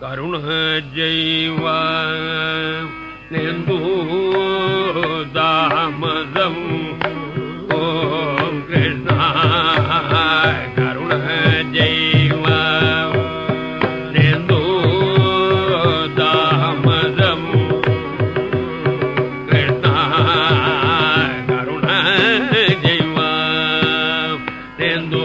ಕರುಣಾ ಜೈವಾ ನೆಂದೋ ದಾಮಜಂ ಕೃಷ್ಣಾ ಕರುಣಾ ಜೈವಾ ನೆಂದೋ ದಾಮಜಂ ಕೃಷ್ಣಾ ಕರುಣಾ ಜೈವಾ ನೆಂದೋ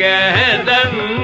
जगदन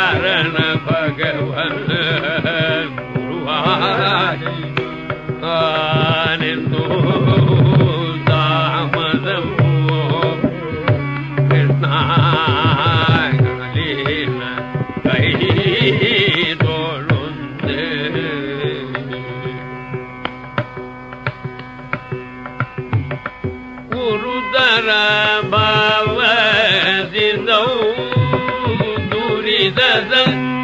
ശരണ ഭഗവൻ ഗുരുവാനിത്തു താമതമോ കൃഷ്ണ കൈ തോഴുണ്ട് ഗുരുതരമാ ذا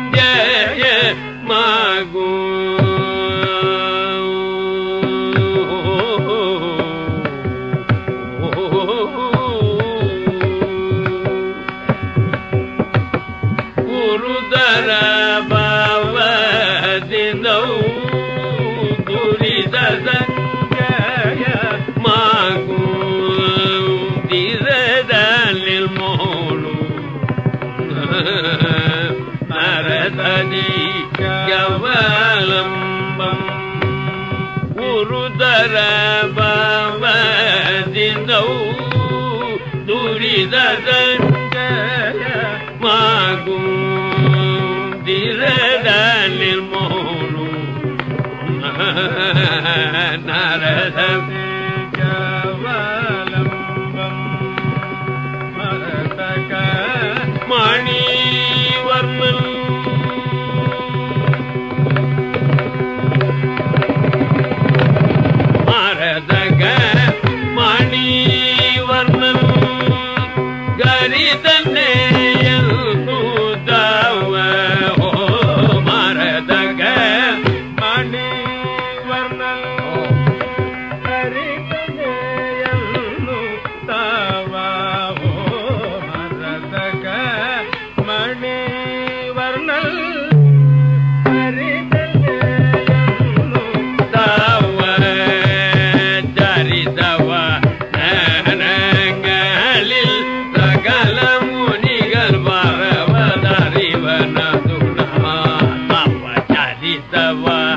கவலம்பம் குருதர பவதினௌ துரிதரஞ்ச மாகும் திரடலில் மோனு நரதமே கவலம்பம் மரதகா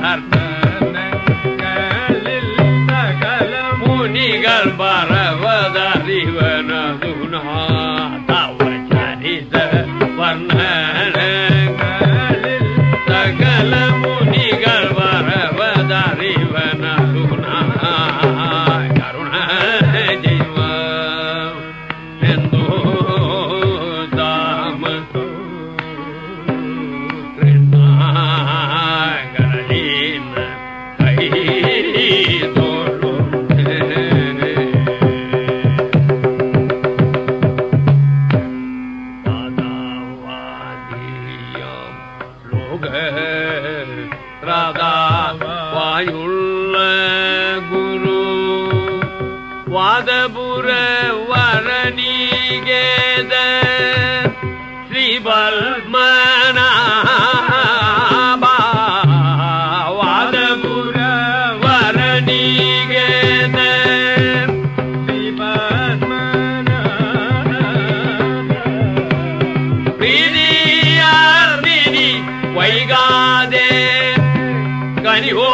நர்த்தன கலில் சகல முனிகள் பரவதறிவனது தாவ சரித வர்ணன வாதபுர வரணீகேத ஸ்ரீபல்மனா வாதபுர வரணீகேத வைகாதே கனிவோ